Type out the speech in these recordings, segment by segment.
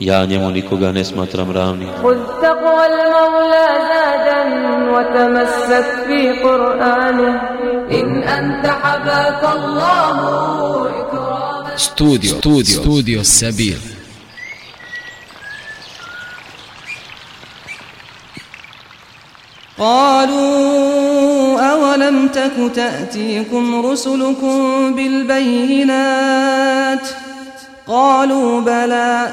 Ja njemu nikoga ne smatram ravnim. خذ تقوى المولى زادا وتمسك في قرآنه إن أنت حباك الله إكراما Studio, studio, studio Sabir. قالوا أولم تك تأتيكم رسلكم بالبينات قالوا بلى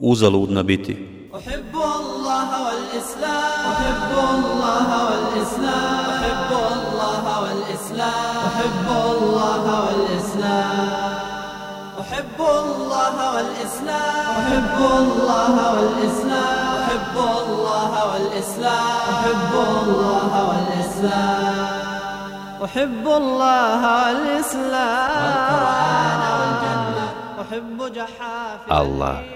uzaludna biti. أحب الله والإسلام. أحب الله والإسلام. أحب الله والإسلام. أحب الله والإسلام. أحب الله والإسلام. أحب والقرآن والإسلام. أحب جحافل الله.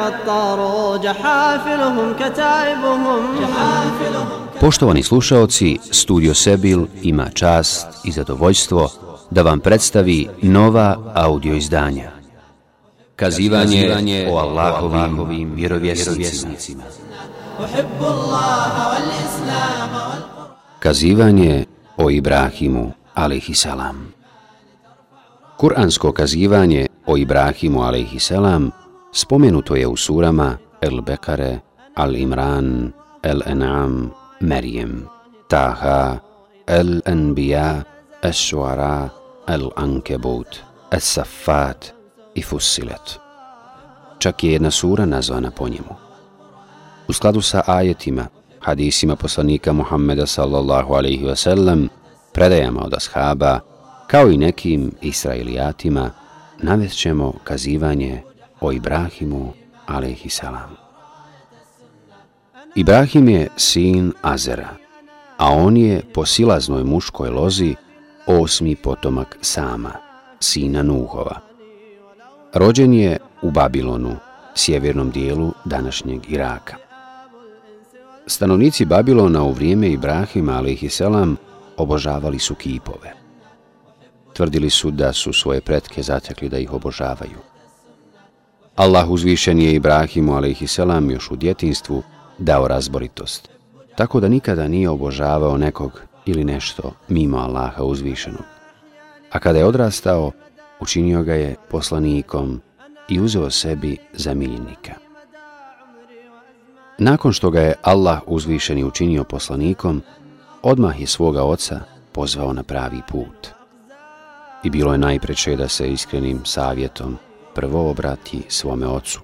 قد طاروا جحافلهم كتائبهم جحافلهم Poštovani slušaoci, Studio Sebil ima čast i zadovoljstvo da vam predstavi nova audio izdanja. Kazivanje o Allahovim vjerovjesnicima. أحب الله والإسلام Kazivanje o Ibrahimu, alaihissalam. Kur'ansko kazivanje o Ibrahimu, alaihissalam, spomenuto je u surama El Bekare, Al Imran, El En'am, Merijem, Taha, El Anbiya, El Shuara, El Ankebut, El Safat i Fussilet. Čak je jedna sura nazvana po njemu. U skladu sa ajetima, hadisima poslanika Muhammeda sallallahu alaihi wasallam, predajama od ashaba, kao i nekim israelijatima, navest ćemo kazivanje o Ibrahimu alaihissalam. Ibrahim je sin Azera, a on je po silaznoj muškoj lozi osmi potomak Sama, sina Nuhova. Rođen je u Babilonu, sjevernom dijelu današnjeg Iraka. Stanovnici Babilona u vrijeme Ibrahima a.s. obožavali su kipove. Tvrdili su da su svoje pretke zatekli da ih obožavaju. Allah uzvišen je Ibrahimu a.s. još u djetinstvu dao razboritost, tako da nikada nije obožavao nekog ili nešto mimo Allaha uzvišenog. A kada je odrastao, učinio ga je poslanikom i uzeo sebi za miljenika. Nakon što ga je Allah uzvišeni učinio poslanikom, odmah je svoga oca pozvao na pravi put. I bilo je najpreče da se iskrenim savjetom prvo obrati svome ocu.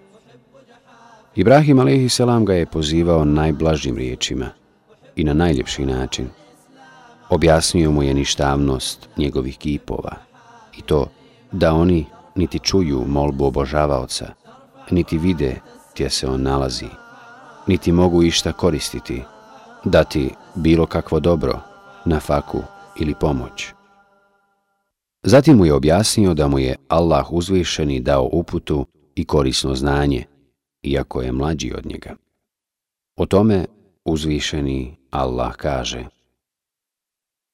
Ibrahim a.s. ga je pozivao najblažim riječima i na najljepši način. objasnio mu je ništavnost njegovih kipova i to da oni niti čuju molbu obožavaoca, niti vide gdje se on nalazi, niti mogu išta koristiti, dati bilo kakvo dobro, na faku ili pomoć. Zatim mu je objasnio da mu je Allah uzvišeni dao uputu i korisno znanje, iako je mlađi od njega. O tome uzvišeni Allah kaže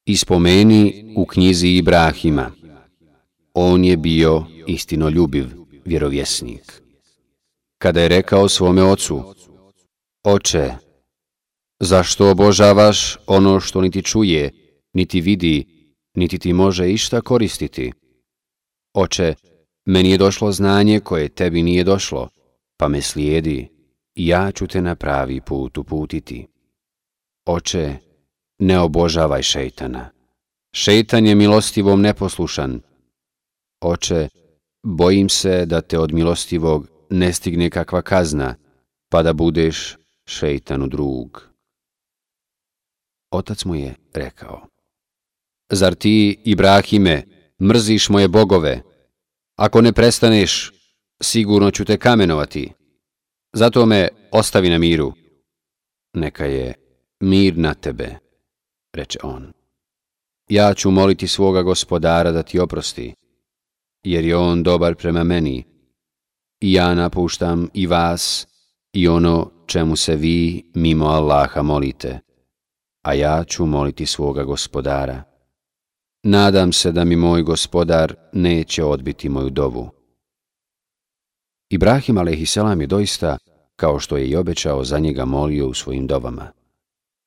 Ispomeni u knjizi Ibrahima, on je bio istinoljubiv vjerovjesnik. Kada je rekao svome ocu, Oče, zašto obožavaš ono što niti čuje, niti vidi, niti ti može išta koristiti? Oče, meni je došlo znanje koje tebi nije došlo, pa me slijedi i ja ću te na pravi put uputiti. Oče, ne obožavaj šeitana. Šeitan je milostivom neposlušan. Oče, bojim se da te od milostivog ne stigne kakva kazna, pa da budeš šeitanu drug. Otac mu je rekao, Zar ti, Ibrahime, mrziš moje bogove? Ako ne prestaneš, sigurno ću te kamenovati. Zato me ostavi na miru. Neka je mir na tebe, reče on. Ja ću moliti svoga gospodara da ti oprosti, jer je on dobar prema meni. I ja napuštam i vas i ono čemu se vi mimo Allaha molite, a ja ću moliti svoga gospodara. Nadam se da mi moj gospodar neće odbiti moju dovu. Ibrahim a.s. je doista, kao što je i obećao, za njega molio u svojim dovama.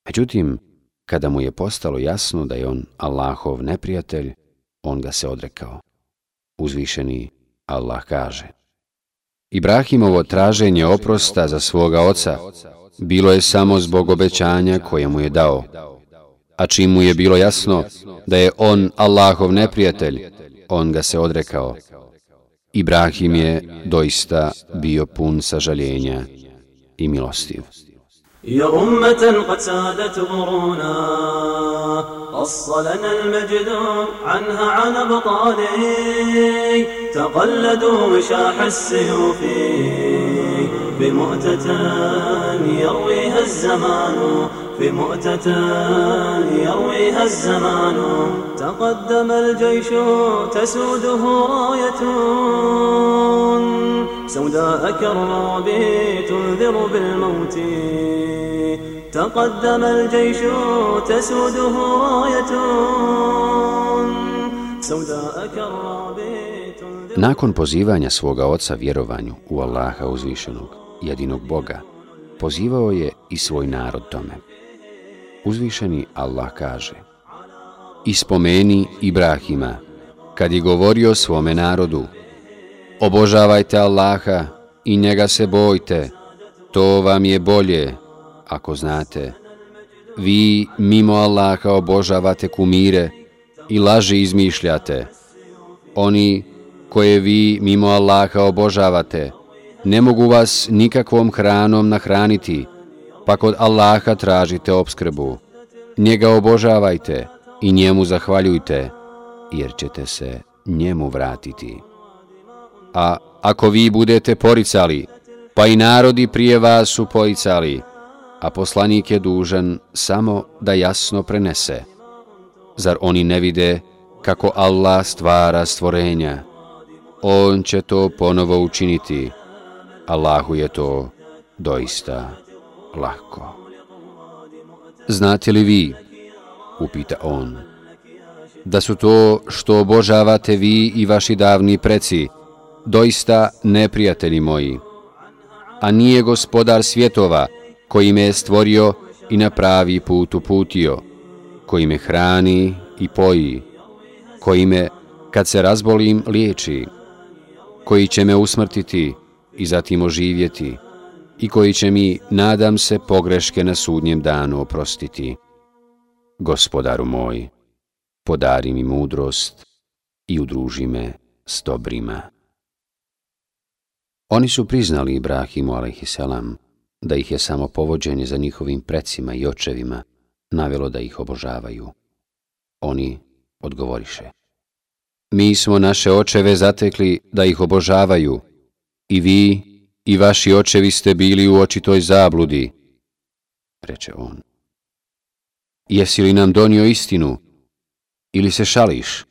Međutim, kada mu je postalo jasno da je on Allahov neprijatelj, on ga se odrekao. Uzvišeni Allah kaže Ibrahimovo traženje oprosta za svoga oca bilo je samo zbog obećanja koje mu je dao, a čim mu je bilo jasno da je on Allahov neprijatelj, on ga se odrekao. Ibrahim je doista bio pun sažaljenja i milostiv. يا أمة قد سادت غرونا أصلنا المجد عنها عن بطالي تقلدوا وشاح السيوف بمؤتة يرويها الزمان في مؤتة يرويها الزمان تقدم الجيش تسوده راية سوداء كالرعب تنذر بالموت تقدم الجيش تسوده راية سوداء كالرعب Nakon pozivanja svoga oca vjerovanju u Allaha uzvišenog, jedinog Boga, pozivao je i svoj narod tome. Uzvišeni Allah kaže Ispomeni Ibrahima, kad je govorio svome narodu, obožavajte Allaha i njega se bojte, to vam je bolje, ako znate. Vi mimo Allaha obožavate kumire i laži izmišljate. Oni koje vi mimo Allaha obožavate, ne mogu vas nikakvom hranom nahraniti, pa kod Allaha tražite obskrbu. Njega obožavajte i njemu zahvaljujte, jer ćete se njemu vratiti. A ako vi budete poricali, pa i narodi prije vas su poricali, a poslanik je dužan samo da jasno prenese. Zar oni ne vide kako Allah stvara stvorenja? On će to ponovo učiniti. Allahu je to doista lako. Znate li vi, upita on, da su to što obožavate vi i vaši davni preci, doista neprijatelji moji, a nije gospodar svjetova koji me je stvorio i na pravi put uputio, koji me hrani i poji, koji me, kad se razbolim, liječi, koji će me usmrtiti i zatim oživjeti, i koji će mi, nadam se, pogreške na sudnjem danu oprostiti. Gospodaru moj, podari mi mudrost i udruži me s dobrima. Oni su priznali Ibrahimu a.s. da ih je samo povođenje za njihovim precima i očevima navelo da ih obožavaju. Oni odgovoriše. Mi smo naše očeve zatekli da ih obožavaju, i vi i vaši očevi ste bili u očitoj zabludi, reče on. Jesi li nam donio istinu, ili se šališ?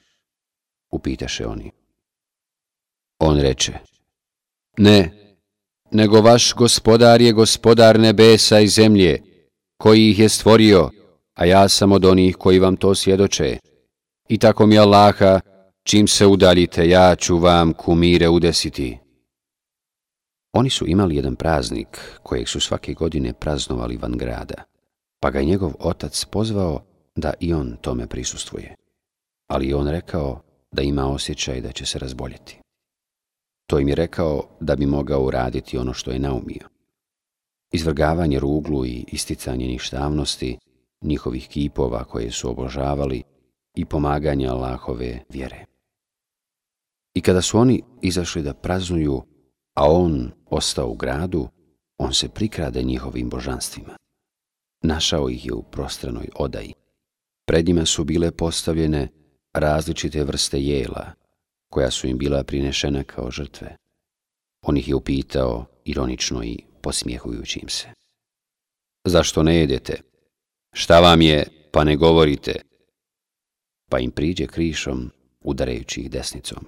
Upitaše oni. On reče, ne, nego vaš gospodar je gospodar nebesa i zemlje, koji ih je stvorio, a ja sam od onih koji vam to svjedoče. I tako mi Allaha, čim se udaljite, ja ću vam kumire udesiti. Oni su imali jedan praznik kojeg su svake godine praznovali van grada, pa ga je njegov otac pozvao da i on tome prisustvuje. Ali on rekao da ima osjećaj da će se razboljeti. To im je rekao da bi mogao uraditi ono što je naumio. Izvrgavanje ruglu i isticanje ništavnosti, njihovih kipova koje su obožavali i pomaganje Allahove vjere. I kada su oni izašli da praznuju, a on ostao u gradu, on se prikrade njihovim božanstvima. Našao ih je u prostranoj odaji. Pred njima su bile postavljene različite vrste jela, koja su im bila prinešena kao žrtve. On ih je upitao, ironično i posmijehujući im se. Zašto ne jedete? Šta vam je, pa ne govorite? Pa im priđe krišom, udarajući ih desnicom.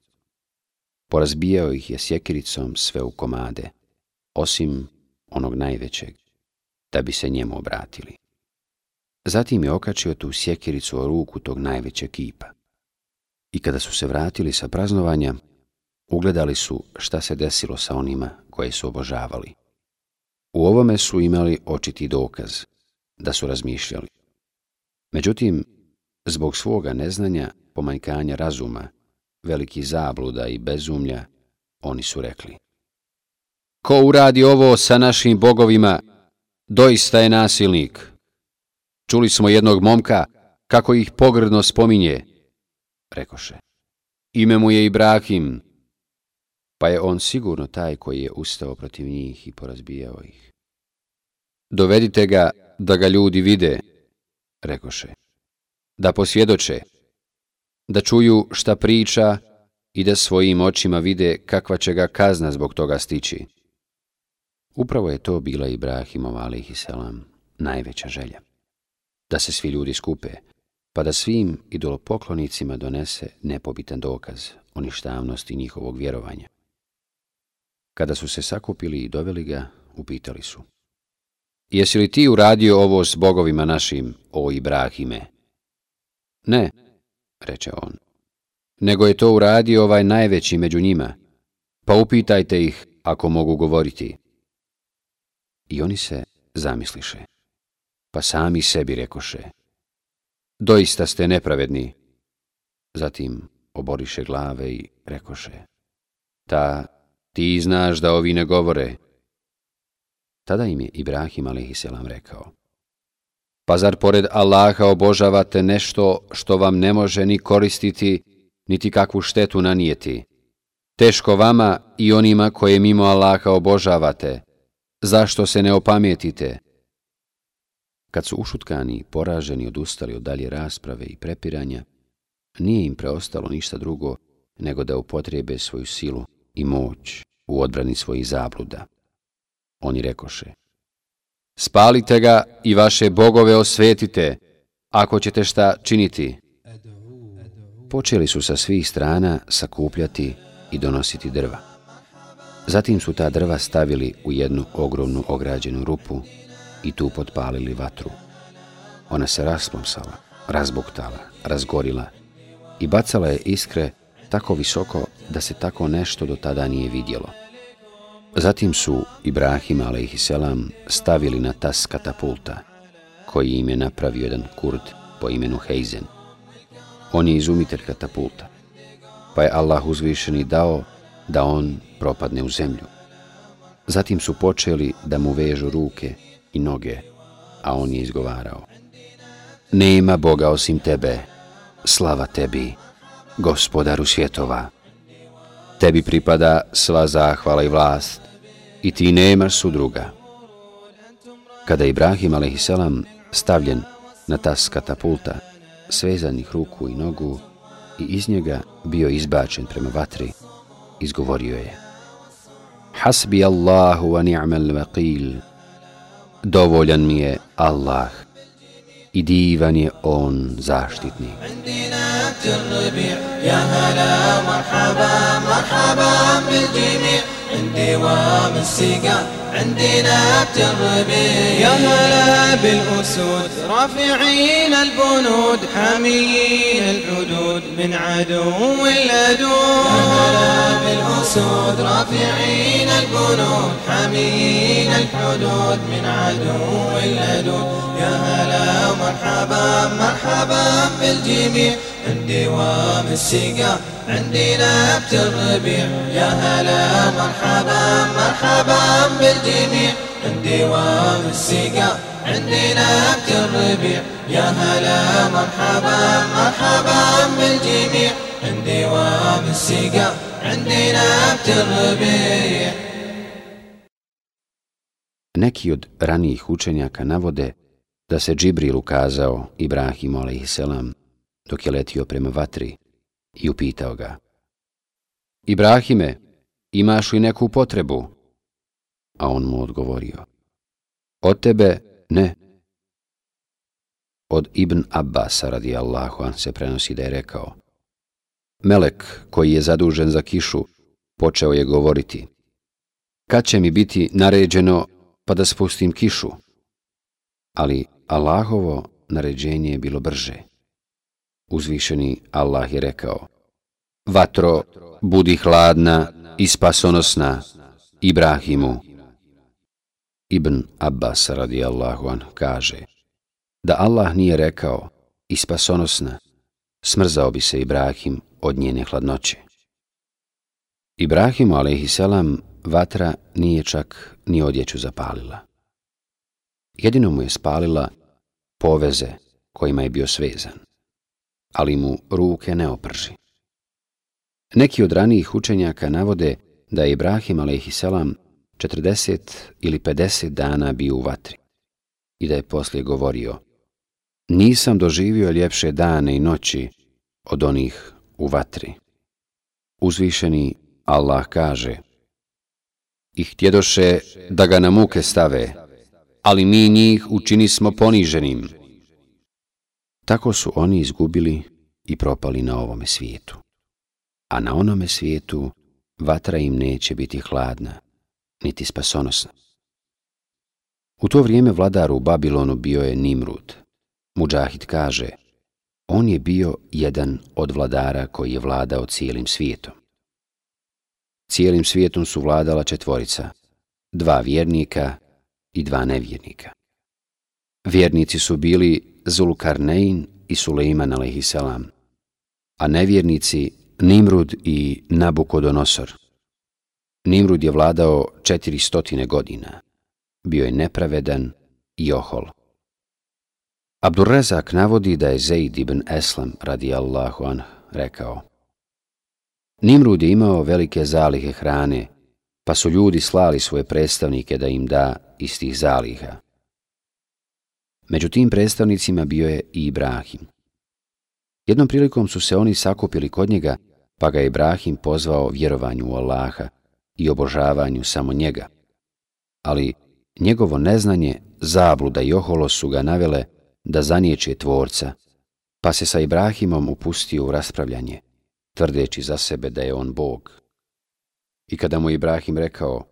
Porazbijao ih je sjekiricom sve u komade, osim onog najvećeg, da bi se njemu obratili. Zatim je okačio tu sjekiricu o ruku tog najvećeg kipa. I kada su se vratili sa praznovanja, ugledali su šta se desilo sa onima koje su obožavali. U ovome su imali očiti dokaz, da su razmišljali. Međutim, zbog svoga neznanja, pomanjkanja razuma, veliki zabluda i bezumlja, oni su rekli. Ko uradi ovo sa našim bogovima, doista je nasilnik. Čuli smo jednog momka kako ih pogrdno spominje, rekoše. Ime mu je Ibrahim, pa je on sigurno taj koji je ustao protiv njih i porazbijao ih. Dovedite ga da ga ljudi vide, rekoše, da posvjedoče, da čuju šta priča i da svojim očima vide kakva će ga kazna zbog toga stići. Upravo je to bila Ibrahimov alaihissalam, najveća želja. Da se svi ljudi skupe, pa da svim idolopoklonicima donese nepobitan dokaz o ništavnosti njihovog vjerovanja. Kada su se sakupili i doveli ga, upitali su. Jesi li ti uradio ovo s bogovima našim, o Ibrahime? Ne, reče on, nego je to uradio ovaj najveći među njima, pa upitajte ih ako mogu govoriti. I oni se zamisliše, pa sami sebi rekoše, doista ste nepravedni. Zatim oboriše glave i rekoše, ta, ti znaš da ovi ne govore. Tada im je Ibrahim a.s. rekao, pa zar pored Allaha obožavate nešto što vam ne može ni koristiti, niti kakvu štetu nanijeti? Teško vama i onima koje mimo Allaha obožavate, zašto se ne opametite? Kad su ušutkani poraženi odustali od dalje rasprave i prepiranja, nije im preostalo ništa drugo nego da upotrebe svoju silu i moć u odbrani svojih zabluda. Oni rekoše, spalite ga i vaše bogove osvetite, ako ćete šta činiti. Počeli su sa svih strana sakupljati i donositi drva. Zatim su ta drva stavili u jednu ogromnu ograđenu rupu i tu potpalili vatru. Ona se rasplomsala, razbuktala, razgorila i bacala je iskre tako visoko da se tako nešto do tada nije vidjelo. Zatim su Ibrahim a.s. stavili na tas katapulta, koji im je napravio jedan kurd po imenu Heizen. On je izumitelj katapulta, pa je Allah uzvišeni dao da on propadne u zemlju. Zatim su počeli da mu vežu ruke i noge, a on je izgovarao. Nema Boga osim tebe, slava tebi, gospodaru svjetova. Tebi pripada sva zahvala i vlast, i ti nemaš sudruga. Kada je Ibrahim a.s. stavljen na tas katapulta, svezanih ruku i nogu i iz njega bio izbačen prema vatri, izgovorio je Hasbi Allahu wa ni'mal vakil Dovoljan mi je Allah i divan je on zaštitnik. يا هلا مرحبا مرحبا بالجميع عندي وام السقا عندي نبت الربيع يا هلا بالأسود رافعين البنود حاميين الحدود من عدو اللدود يا هلا بالأسود رافعين البنود حاميين الحدود من عدو اللدود يا هلا مرحبا مرحبا بالجميع. عندي وام السقا عندي نبت الربيع يا هلا مرحبا مرحبا بالجميع. عندي وام السقا عندي نبت الربيع يا هلا مرحبا مرحبا بالجميع. عندي وام السقا عندي نبت الربيع Neki od ranijih učenjaka navode da se Džibril ukazao Ibrahimu a.s. dok je letio prema vatri i upitao ga Ibrahime, imaš li neku potrebu? A on mu odgovorio Od tebe ne. Od Ibn Abbasa radijallahu an se prenosi da je rekao Melek koji je zadužen za kišu počeo je govoriti Kad će mi biti naređeno pa da spustim kišu? Ali Allahovo naređenje je bilo brže. Uzvišeni Allah je rekao Vatro, budi hladna i spasonosna Ibrahimu. Ibn Abbas radijallahu an kaže da Allah nije rekao i spasonosna, smrzao bi se Ibrahim od njene hladnoće. Ibrahimu a.s. vatra nije čak ni odjeću zapalila. Jedino mu je spalila poveze kojima je bio svezan, ali mu ruke ne oprži. Neki od ranijih učenjaka navode da je Ibrahim a.s. 40 ili 50 dana bio u vatri i da je poslije govorio Nisam doživio ljepše dane i noći od onih u vatri. Uzvišeni Allah kaže I htjedoše da ga na muke stave, ali mi njih učini smo poniženim. Tako su oni izgubili i propali na ovome svijetu. A na onome svijetu vatra im neće biti hladna, niti spasonosna. U to vrijeme vladar u Babilonu bio je Nimrud. Mujahid kaže, on je bio jedan od vladara koji je vladao cijelim svijetom. Cijelim svijetom su vladala četvorica, dva vjernika i dva nevjernika. Vjernici su bili Zulkarnein i Suleiman a.s., a nevjernici Nimrud i Nabukodonosor. Nimrud je vladao četiri stotine godina. Bio je nepravedan i ohol. Abdurrezak navodi da je Zaid ibn Eslam radijallahu anh rekao Nimrud je imao velike zalihe hrane, pa su ljudi slali svoje predstavnike da im da iz tih zaliha. Među tim predstavnicima bio je i Ibrahim. Jednom prilikom su se oni sakupili kod njega, pa ga Ibrahim pozvao vjerovanju u Allaha i obožavanju samo njega. Ali njegovo neznanje, zabluda i oholo su ga navele da zaniječe tvorca, pa se sa Ibrahimom upustio u raspravljanje, tvrdeći za sebe da je on Bog. I kada mu Ibrahim rekao,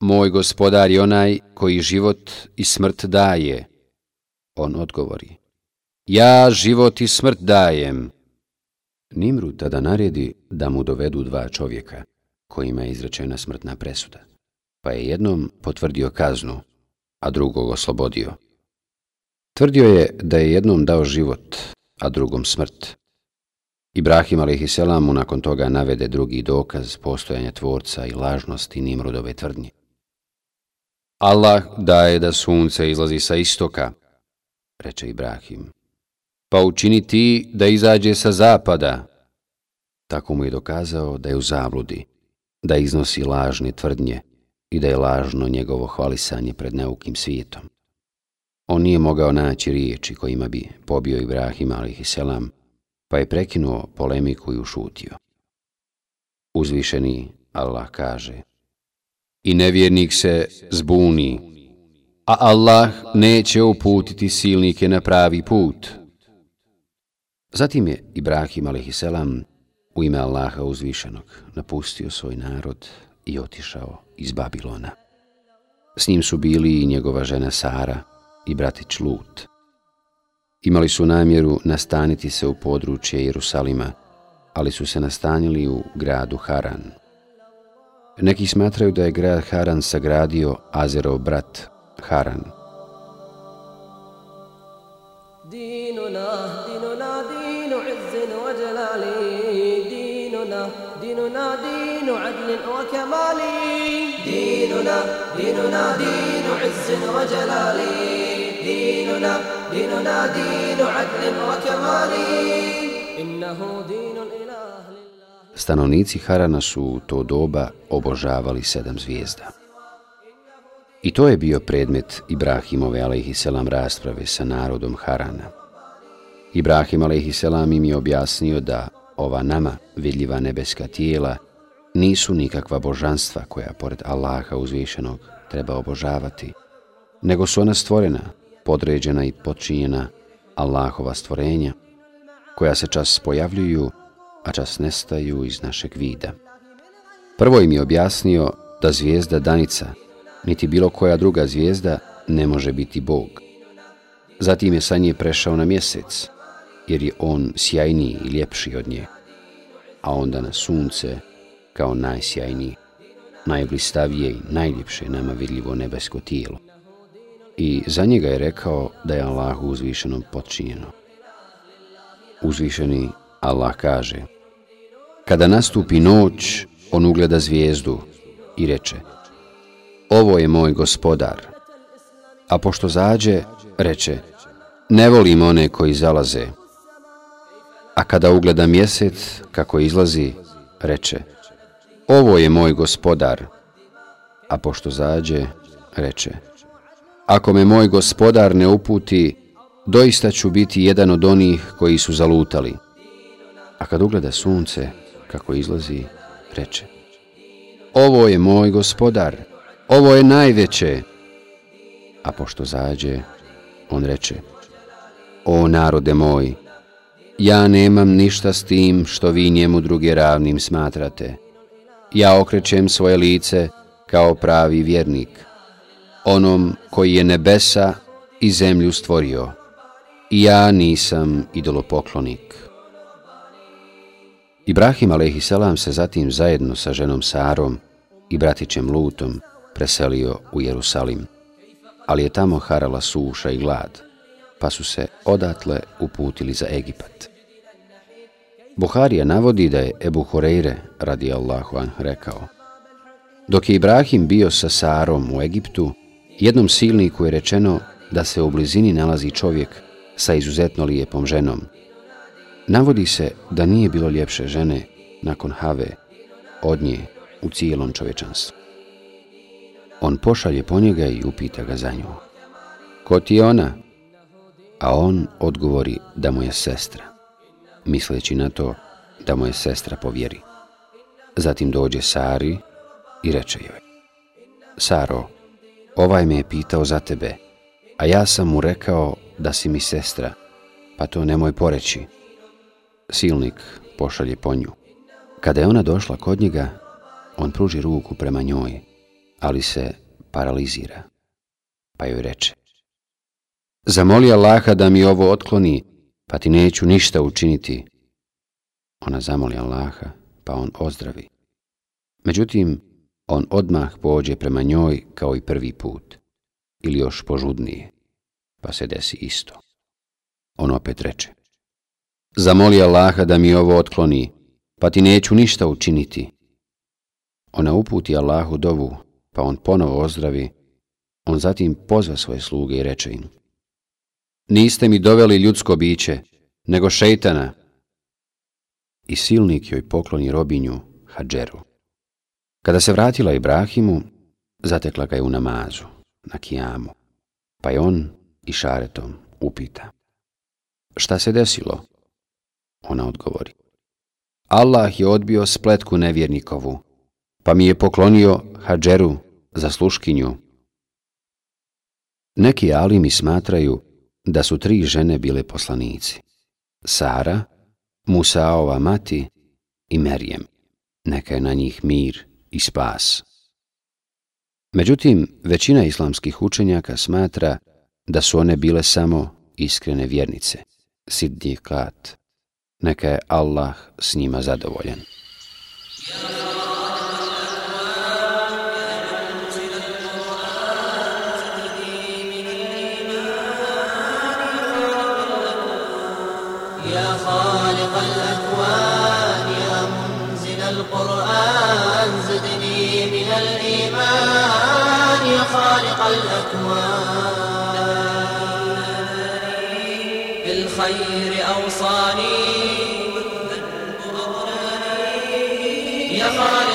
Moj gospodar je onaj koji život i smrt daje, on odgovori, Ja život i smrt dajem. Nimru tada naredi da mu dovedu dva čovjeka, kojima je izrečena smrtna presuda, pa je jednom potvrdio kaznu, a drugog oslobodio. Tvrdio je da je jednom dao život, a drugom smrt. Ibrahim a.s. mu nakon toga navede drugi dokaz postojanja tvorca i lažnosti Nimrudove tvrdnje. Allah daje da sunce izlazi sa istoka, reče Ibrahim, pa učini ti da izađe sa zapada. Tako mu je dokazao da je u zabludi, da iznosi lažne tvrdnje i da je lažno njegovo hvalisanje pred neukim svijetom. On nije mogao naći riječi kojima bi pobio Ibrahim a.s. pa je prekinuo polemiku i ušutio. Uzvišeni Allah kaže I nevjernik se zbuni, a Allah neće uputiti silnike na pravi put. Zatim je Ibrahim a.s. u ime Allaha uzvišenog napustio svoj narod i otišao iz Babilona. S njim su bili i njegova žena Sara i bratić Lut. Imali su namjeru nastaniti se u područje Jerusalima, ali su se nastanili u gradu Haran. Neki smatraju da je grad Haran sagradio Azerov brat Haran. ديننا ديننا دين عز وجلال ديننا ديننا دين عدل وكمال ديننا ديننا دين عز وجلال ديننا ديننا دين عدل وكمال إنه دين الإله لله Stanovnici Harana su u to doba obožavali sedam zvijezda. I to je bio predmet Ibrahimove a.s. rasprave sa narodom Harana. Ibrahim a.s. im je objasnio da ova nama vidljiva nebeska tijela nisu nikakva božanstva koja pored Allaha uzvišenog treba obožavati, nego su ona stvorena, podređena i počinjena Allahova stvorenja, koja se čas pojavljuju, a čas nestaju iz našeg vida. Prvo im je objasnio da zvijezda Danica, niti bilo koja druga zvijezda, ne može biti Bog. Zatim je sa nje prešao na mjesec, jer je on sjajniji i ljepši od nje, a onda na sunce kao najsjajniji, najblistavije i najljepše nama vidljivo nebesko tijelo. I za njega je rekao da je Allahu uzvišenom počinjeno. Uzvišeni Allah kaže Kada nastupi noć, on ugleda zvijezdu i reče Ovo je moj gospodar. A pošto zađe, reče Ne volim one koji zalaze. A kada ugleda mjesec kako izlazi, reče Ovo je moj gospodar. A pošto zađe, reče Ako me moj gospodar ne uputi, doista ću biti jedan od onih koji su zalutali. A kad ugleda sunce, kako izlazi, reče Ovo je moj gospodar, ovo je najveće. A pošto zađe, on reče O narode moj, ja nemam ništa s tim što vi njemu druge ravnim smatrate. Ja okrećem svoje lice kao pravi vjernik, onom koji je nebesa i zemlju stvorio. I ja nisam idolopoklonik. Ibrahim a.s. se zatim zajedno sa ženom Sarom i bratićem Lutom preselio u Jerusalim, ali je tamo harala suša i glad, pa su se odatle uputili za Egipat. Buharija navodi da je Ebu Horeire, radi Allahu an, rekao Dok je Ibrahim bio sa Sarom u Egiptu, jednom silniku je rečeno da se u blizini nalazi čovjek sa izuzetno lijepom ženom. Navodi se da nije bilo ljepše žene nakon Have od nje u cijelom čovečanstvu. On pošalje po njega i upita ga za nju. Ko ti je ona? A on odgovori da mu je sestra, misleći na to da mu je sestra povjeri. Zatim dođe Sari i reče joj. Saro, ovaj me je pitao za tebe, a ja sam mu rekao da si mi sestra, pa to nemoj poreći. Silnik pošalje po nju. Kada je ona došla kod njega, on pruži ruku prema njoj, ali se paralizira. Pa joj reče, zamoli Allaha da mi ovo otkloni, pa ti neću ništa učiniti. Ona zamoli Allaha, pa on ozdravi. Međutim, on odmah pođe prema njoj kao i prvi put, ili još požudnije, pa se desi isto. On opet reče, zamoli Allaha da mi ovo otkloni, pa ti neću ništa učiniti. Ona uputi Allahu dovu, pa on ponovo ozdravi, on zatim pozva svoje sluge i reče im, Niste mi doveli ljudsko biće, nego šeitana. I silnik joj pokloni robinju Hadžeru. Kada se vratila Ibrahimu, zatekla ga je u namazu, na kijamu, pa je on i šaretom upita. Šta se desilo? Ona odgovori. Allah je odbio spletku nevjernikovu, pa mi je poklonio Hadžeru za sluškinju. Neki alimi smatraju da su tri žene bile poslanici. Sara, Musaova mati i Merijem. Neka je na njih mir i spas. Međutim, većina islamskih učenjaka smatra da su one bile samo iskrene vjernice, siddiqat. Neka je Allah s njima zadovoljan. يا خالق الأكوان يا منزل القرآن زدني من الإيمان يا خالق الأكوان. بالخير أوصاني يا خالق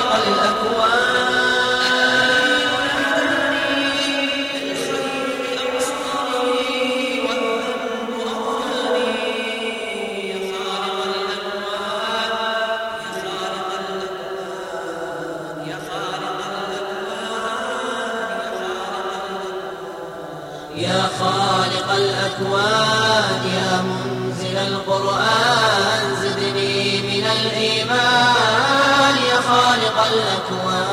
الإيمان يا خالق الأكوان.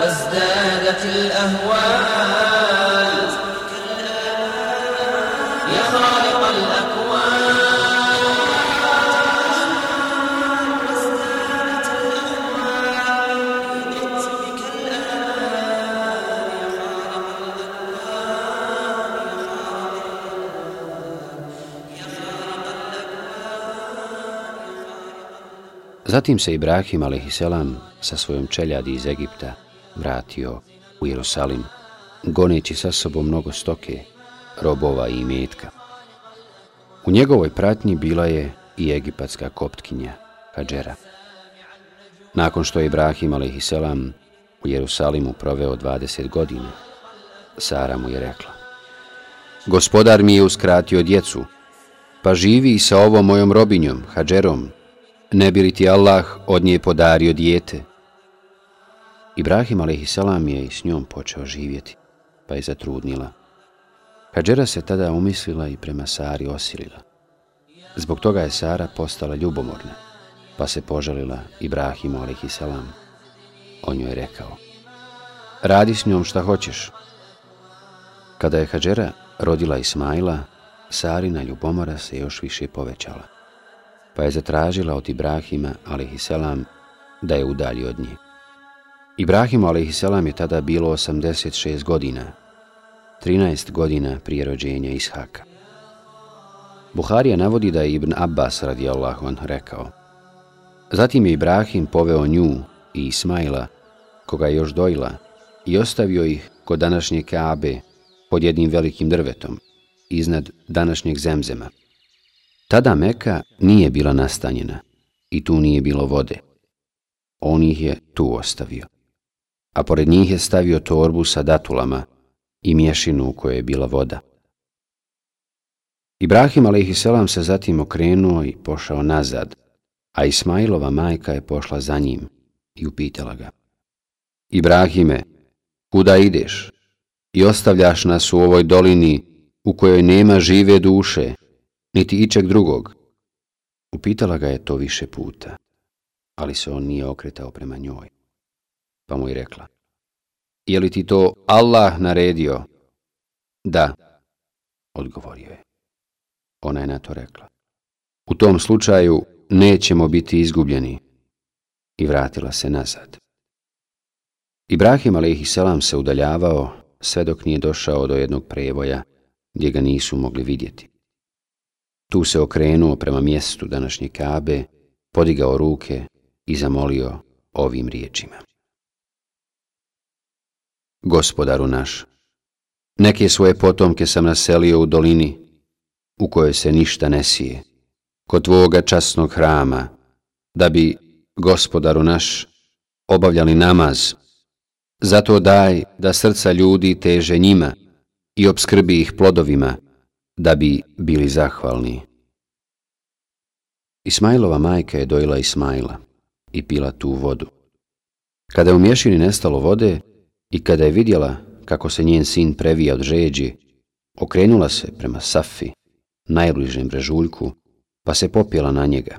وازدادت الأهوال Zatim se Ibrahim a.s. sa svojom čeljadi iz Egipta vratio u Jerusalim, goneći sa sobom mnogo stoke, robova i imetka. U njegovoj pratnji bila je i egipatska koptkinja, Hadžera. Nakon što je Ibrahim a.s. u Jerusalimu proveo 20 godina, Sara mu je rekla Gospodar mi je uskratio djecu, pa živi i sa ovom mojom robinjom, Hadžerom, ne bi li ti Allah od nje podario dijete? Ibrahim a.s. je i s njom počeo živjeti, pa je zatrudnila. Hadžera se tada umislila i prema Sari osilila. Zbog toga je Sara postala ljubomorna, pa se požalila Ibrahimu a.s. On joj je rekao, radi s njom šta hoćeš. Kada je Hadžera rodila Ismaila, Sarina ljubomora se još više povećala pa je zatražila od Ibrahima, alaihisselam, da je udalji od nje. Ibrahimu, alaihisselam, je tada bilo 86 godina, 13 godina prije rođenja Ishaka. Buharija navodi da je Ibn Abbas radijallahu an rekao Zatim je Ibrahim poveo nju i Ismaila, koga je još dojila, i ostavio ih kod današnje Kaabe pod jednim velikim drvetom, iznad današnjeg zemzema. Tada Meka nije bila nastanjena i tu nije bilo vode. On ih je tu ostavio. A pored njih je stavio torbu sa datulama i mješinu u kojoj je bila voda. Ibrahim a.s. se zatim okrenuo i pošao nazad, a Ismailova majka je pošla za njim i upitala ga. Ibrahime, kuda ideš i ostavljaš nas u ovoj dolini u kojoj nema žive duše, niti ičeg drugog. Upitala ga je to više puta, ali se on nije okretao prema njoj. Pa mu je rekla, je li ti to Allah naredio? Da, odgovorio je. Ona je na to rekla. U tom slučaju nećemo biti izgubljeni. I vratila se nazad. Ibrahim a.s. se udaljavao sve dok nije došao do jednog prevoja gdje ga nisu mogli vidjeti. Tu se okrenuo prema mjestu današnje kabe, podigao ruke i zamolio ovim riječima. Gospodaru naš, neke svoje potomke sam naselio u dolini, u kojoj se ništa ne sije, kod tvoga časnog hrama, da bi, gospodaru naš, obavljali namaz Zato daj da srca ljudi teže njima i obskrbi ih plodovima, da bi bili zahvalni. Ismailova majka je dojela Ismaila i pila tu vodu. Kada je u mješini nestalo vode i kada je vidjela kako se njen sin previja od žeđi, okrenula se prema Safi, najbližem brežuljku, pa se popjela na njega.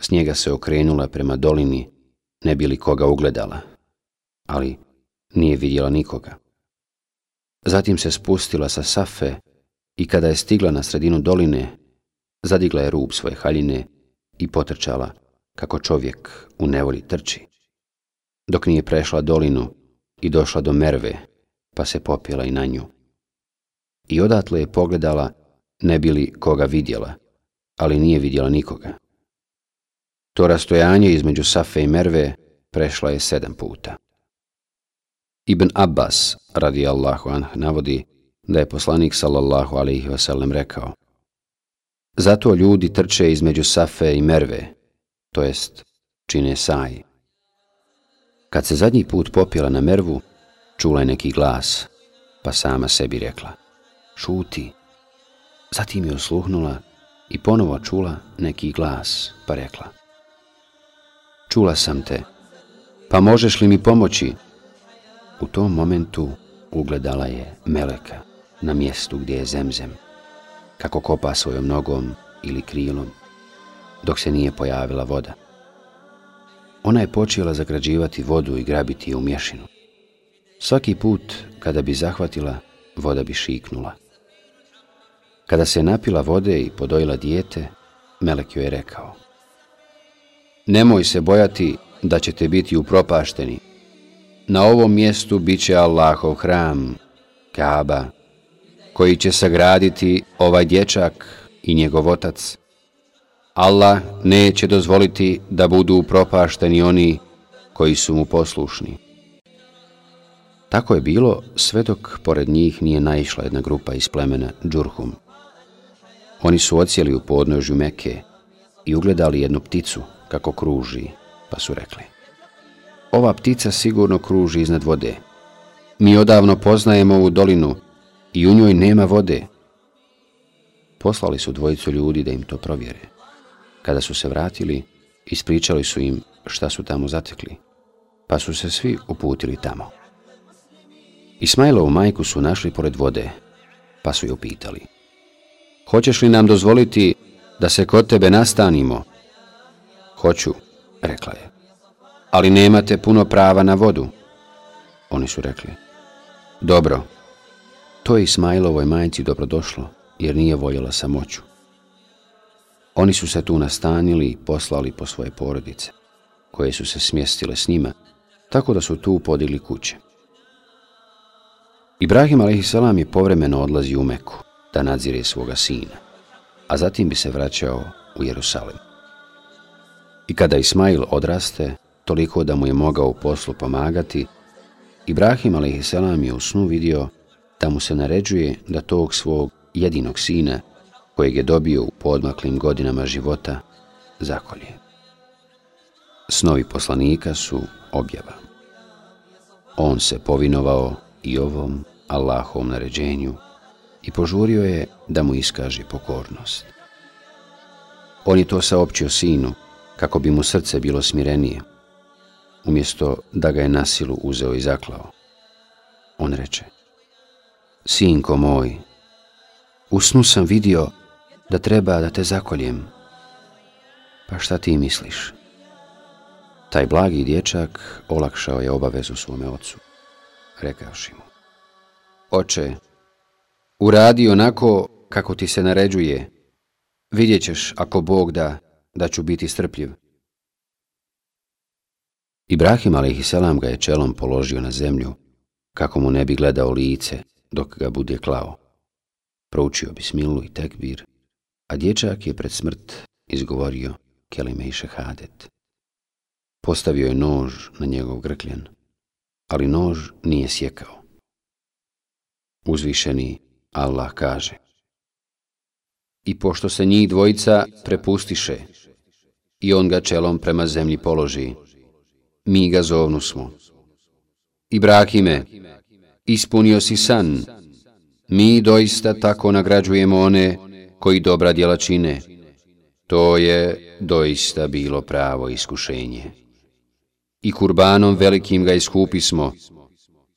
S njega se okrenula prema dolini, ne bili koga ugledala, ali nije vidjela nikoga. Zatim se spustila sa Safe i kada je stigla na sredinu doline, zadigla je rub svoje haljine i potrčala kako čovjek u nevolji trči. Dok nije prešla dolinu i došla do Merve, pa se popjela i na nju. I odatle je pogledala, ne bili koga vidjela, ali nije vidjela nikoga. To rastojanje između Safe i Merve prešla je sedam puta. Ibn Abbas, radi Allahu anh, navodi da je poslanik sallallahu alaihi wasallam rekao Zato ljudi trče između Safe i Merve, to jest čine saj. Kad se zadnji put popjela na Mervu, čula je neki glas, pa sama sebi rekla Šuti. Zatim je osluhnula i ponovo čula neki glas, pa rekla Čula sam te, pa možeš li mi pomoći? U tom momentu ugledala je Meleka na mjestu gdje je zemzem, kako kopa svojom nogom ili krilom, dok se nije pojavila voda. Ona je počela zagrađivati vodu i grabiti je u mješinu. Svaki put kada bi zahvatila, voda bi šiknula. Kada se napila vode i podojila dijete, Melek joj je rekao Nemoj se bojati da ćete biti upropašteni. Na ovom mjestu bit će Allahov hram, Kaaba, koji će sagraditi ovaj dječak i njegov otac. Allah neće dozvoliti da budu upropašteni oni koji su mu poslušni. Tako je bilo sve dok pored njih nije naišla jedna grupa iz plemena Džurhum. Oni su ocijeli u podnožju Meke i ugledali jednu pticu kako kruži, pa su rekli. Ova ptica sigurno kruži iznad vode. Mi odavno poznajemo ovu dolinu i u njoj nema vode. Poslali su dvojicu ljudi da im to provjere. Kada su se vratili, ispričali su im šta su tamo zatekli, pa su se svi uputili tamo. Ismailovu majku su našli pored vode, pa su ju pitali. Hoćeš li nam dozvoliti da se kod tebe nastanimo? Hoću, rekla je. Ali nemate puno prava na vodu. Oni su rekli. Dobro, to je Ismailovoj majci dobrodošlo, jer nije voljela samoću. Oni su se tu nastanili i poslali po svoje porodice, koje su se smjestile s njima, tako da su tu podigli kuće. Ibrahim a.s. je povremeno odlazi u Meku da nadzire svoga sina, a zatim bi se vraćao u Jerusalim. I kada Ismail odraste, toliko da mu je mogao u poslu pomagati, Ibrahim a.s. je u snu vidio da mu se naređuje da tog svog jedinog sina, kojeg je dobio u podmaklim godinama života, zakolje. Snovi poslanika su objava. On se povinovao i ovom Allahovom naređenju i požurio je da mu iskaže pokornost. On je to saopćio sinu kako bi mu srce bilo smirenije, umjesto da ga je nasilu uzeo i zaklao. On reče, Sinko moj, u snu sam vidio da treba da te zakoljem. Pa šta ti misliš? Taj blagi dječak olakšao je obavezu svome ocu, rekavši mu. Oče, uradi onako kako ti se naređuje. Vidjet ćeš, ako Bog da, da ću biti strpljiv. Ibrahim a.s. ga je čelom položio na zemlju, kako mu ne bi gledao lice dok ga bude klao. Proučio bi smilu i tekbir, a dječak je pred smrt izgovorio kelime i šehadet. Postavio je nož na njegov grkljen, ali nož nije sjekao. Uzvišeni Allah kaže I pošto se njih dvojica prepustiše i on ga čelom prema zemlji položi, mi ga zovnu smo. Ibrahime, ispunio si san. Mi doista tako nagrađujemo one koji dobra djela čine. To je doista bilo pravo iskušenje. I kurbanom velikim ga iskupismo,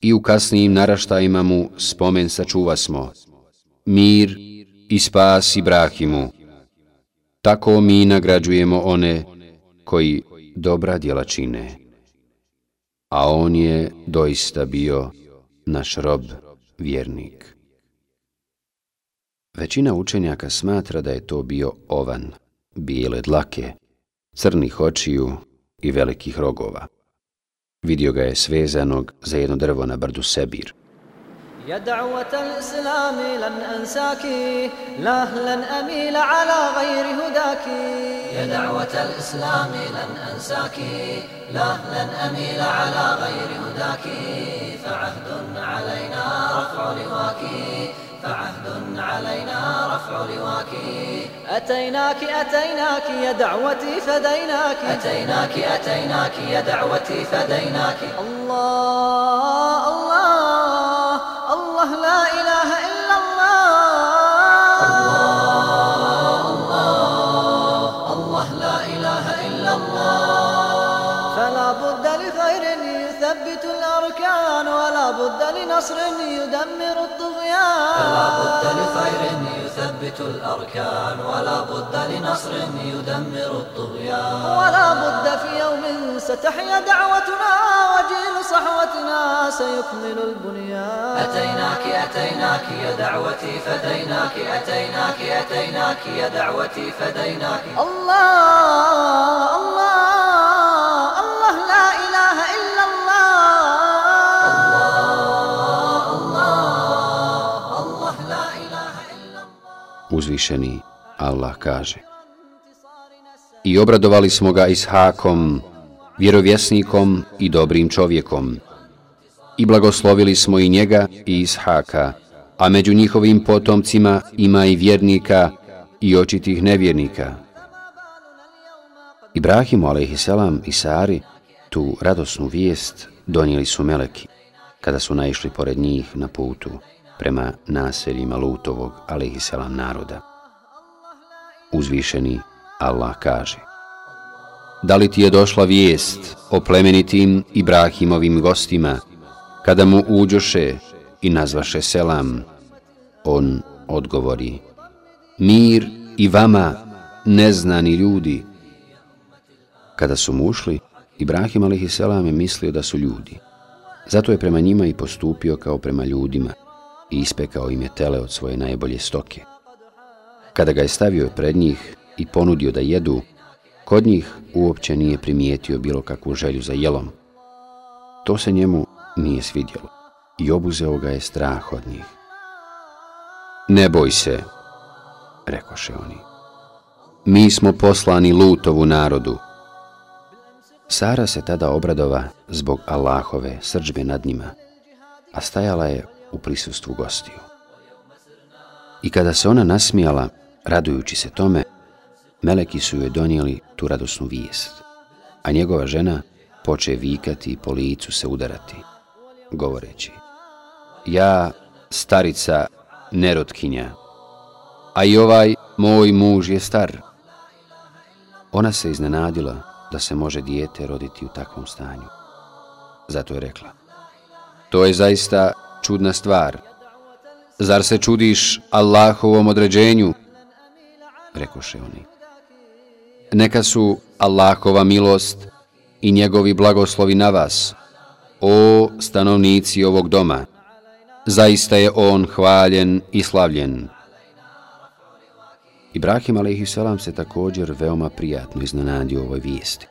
i u kasnijim naraštajima mu spomen sačuva smo. Mir i spas Ibrahimu. Tako mi nagrađujemo one koji dobra djela čine. A on je doista bio naš rob, vjernik. Većina učenjaka smatra da je to bio ovan, bijele dlake, crnih očiju i velikih rogova. Vidio ga je svezanog za jedno drvo na brdu Sebir. يا دعوة الإسلام لن أنساك لا لن أميل على غير هداك. يا دعوة الإسلام لن أنساك لا لن أميل على غير هداك. فعهد علينا رفع لواك فعهد علينا رفع لواك. أتيناك أتيناك يا دعوتي فديناك. أتيناك أتيناك يا دعوتي فديناك. الله الله. يثبت الأركان ولا بد لنصر يدمر الطغيان. فلا بد لخير يثبت الأركان ولا بد لنصر يدمر الطغيان. ولا بد في يوم ستحيا دعوتنا وجيل صحوتنا سيكمل البنيان. أتيناك أتيناك يا دعوتي فديناك أتيناك أتيناك يا دعوتي فديناك. الله Uzvišeni Allah kaže I obradovali smo ga Ishakom, vjerovjesnikom i dobrim čovjekom. I blagoslovili smo i njega i Ishaka, a među njihovim potomcima ima i vjernika i očitih nevjernika. Ibrahimu a.s. i Sari tu radosnu vijest donijeli su meleki, kada su naišli pored njih na putu prema naseljima Lutovog a.s. naroda. Uzvišeni Allah kaže Da li ti je došla vijest o plemenitim Ibrahimovim gostima, kada mu uđoše i nazvaše selam? On odgovori Mir i vama, neznani ljudi. Kada su mu ušli, Ibrahim a.s. je mislio da su ljudi. Zato je prema njima i postupio kao prema ljudima i ispekao im je tele od svoje najbolje stoke. Kada ga je stavio pred njih i ponudio da jedu, kod njih uopće nije primijetio bilo kakvu želju za jelom. To se njemu nije svidjelo i obuzeo ga je strah od njih. Ne boj se, rekoše oni. Mi smo poslani Lutovu narodu. Sara se tada obradova zbog Allahove srđbe nad njima, a stajala je u prisustvu gostiju. I kada se ona nasmijala, radujući se tome, meleki su joj donijeli tu radosnu vijest, a njegova žena poče vikati i po licu se udarati, govoreći Ja, starica, nerotkinja, a i ovaj moj muž je star. Ona se iznenadila da se može dijete roditi u takvom stanju. Zato je rekla, to je zaista čudna stvar. Zar se čudiš Allahovom određenju? Rekoše oni. Neka su Allahova milost i njegovi blagoslovi na vas, o stanovnici ovog doma. Zaista je on hvaljen i slavljen. Ibrahim a.s. se također veoma prijatno iznenadio ovoj vijesti.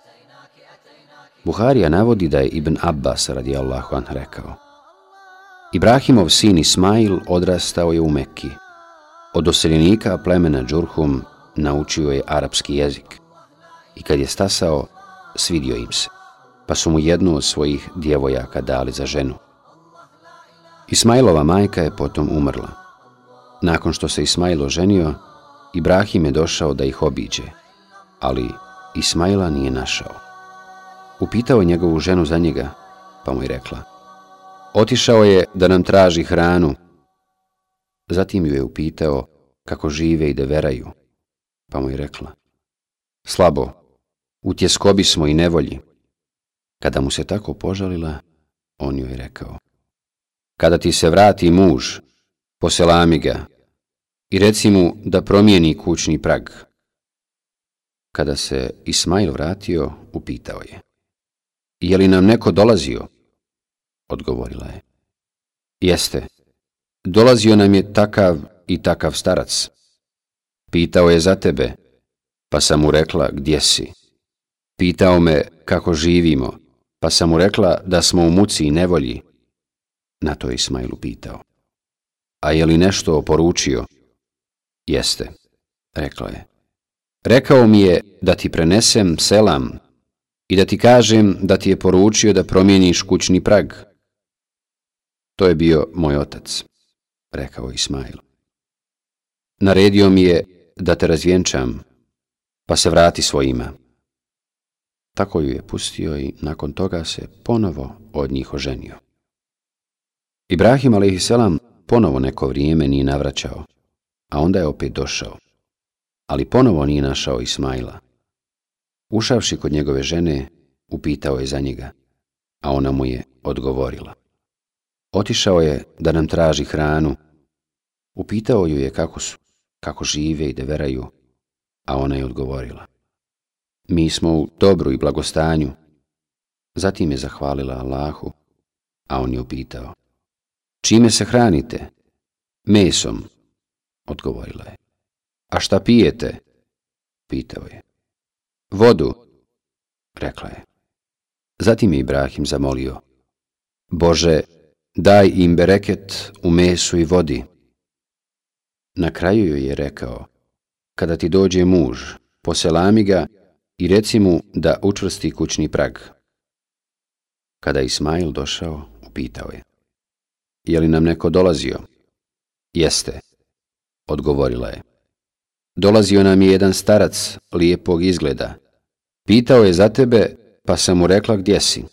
Buharija navodi da je Ibn Abbas radijallahu anh rekao Ibrahimov sin Ismail odrastao je u Mekki. Od oseljenika plemena Džurhum naučio je arapski jezik. I kad je stasao, svidio im se, pa su mu jednu od svojih djevojaka dali za ženu. Ismailova majka je potom umrla. Nakon što se Ismail oženio, Ibrahim je došao da ih obiđe, ali Ismaila nije našao. Upitao je njegovu ženu za njega, pa mu je rekla, Otišao je da nam traži hranu. Zatim ju je upitao kako žive i da veraju. Pa mu je rekla, slabo, u tjeskobi smo i nevolji. Kada mu se tako požalila, on joj je rekao, kada ti se vrati muž, poselami ga i reci mu da promijeni kućni prag. Kada se Ismail vratio, upitao je, je li nam neko dolazio? Odgovorila je, jeste, dolazio nam je takav i takav starac. Pitao je za tebe, pa sam mu rekla gdje si. Pitao me kako živimo, pa sam mu rekla da smo u muci i nevolji. Na to je Ismailu pitao. A je li nešto oporučio? Jeste, rekla je. Rekao mi je da ti prenesem selam i da ti kažem da ti je poručio da promijeniš kućni prag. To je bio moj otac, rekao Ismail. Naredio mi je da te razvjenčam, pa se vrati svojima. Tako ju je pustio i nakon toga se ponovo od njih oženio. Ibrahim a.s. ponovo neko vrijeme nije navraćao, a onda je opet došao. Ali ponovo nije našao Ismaila. Ušavši kod njegove žene, upitao je za njega, a ona mu je odgovorila. Otišao je da nam traži hranu. Upitao ju je kako su, kako žive i da veraju, a ona je odgovorila. Mi smo u dobru i blagostanju. Zatim je zahvalila Allahu, a on je upitao. Čime se hranite? Mesom, odgovorila je. A šta pijete? Pitao je. Vodu, rekla je. Zatim je Ibrahim zamolio. Bože, daj im bereket u mesu i vodi. Na kraju joj je rekao, kada ti dođe muž, poselami ga i reci mu da učvrsti kućni prag. Kada Ismail došao, upitao je. Je li nam neko dolazio? Jeste, odgovorila je. Dolazio nam je jedan starac lijepog izgleda. Pitao je za tebe, pa sam mu rekla gdje si.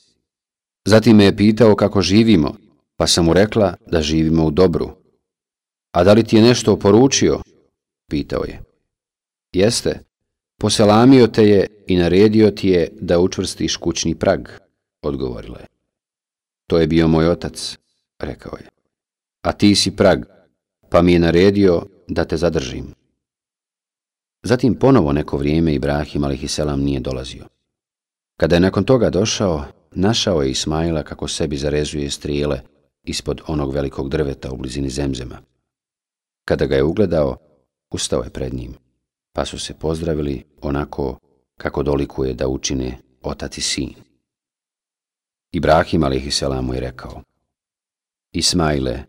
Zatim me je pitao kako živimo, pa sam mu rekla da živimo u dobru. A da li ti je nešto oporučio? Pitao je. Jeste, poselamio te je i naredio ti je da učvrstiš kućni prag, odgovorila je. To je bio moj otac, rekao je. A ti si prag, pa mi je naredio da te zadržim. Zatim ponovo neko vrijeme Ibrahim a.s. nije dolazio. Kada je nakon toga došao, našao je Ismaila kako sebi zarezuje strijele ispod onog velikog drveta u blizini zemzema. Kada ga je ugledao, ustao je pred njim, pa su se pozdravili onako kako dolikuje da učine otac i sin. Ibrahim a.s. mu je rekao, Ismaile,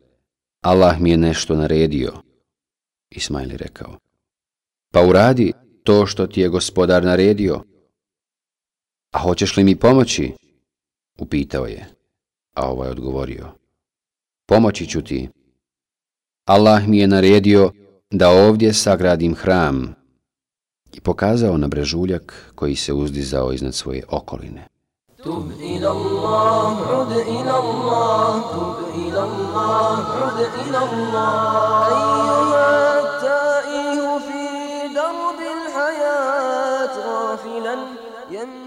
Allah mi je nešto naredio. Ismail je rekao, pa uradi to što ti je gospodar naredio. A hoćeš li mi pomoći? Upitao je, a ovaj odgovorio, pomoći ću ti. Allah mi je naredio da ovdje sagradim hram i pokazao na brežuljak koji se uzdizao iznad svoje okoline.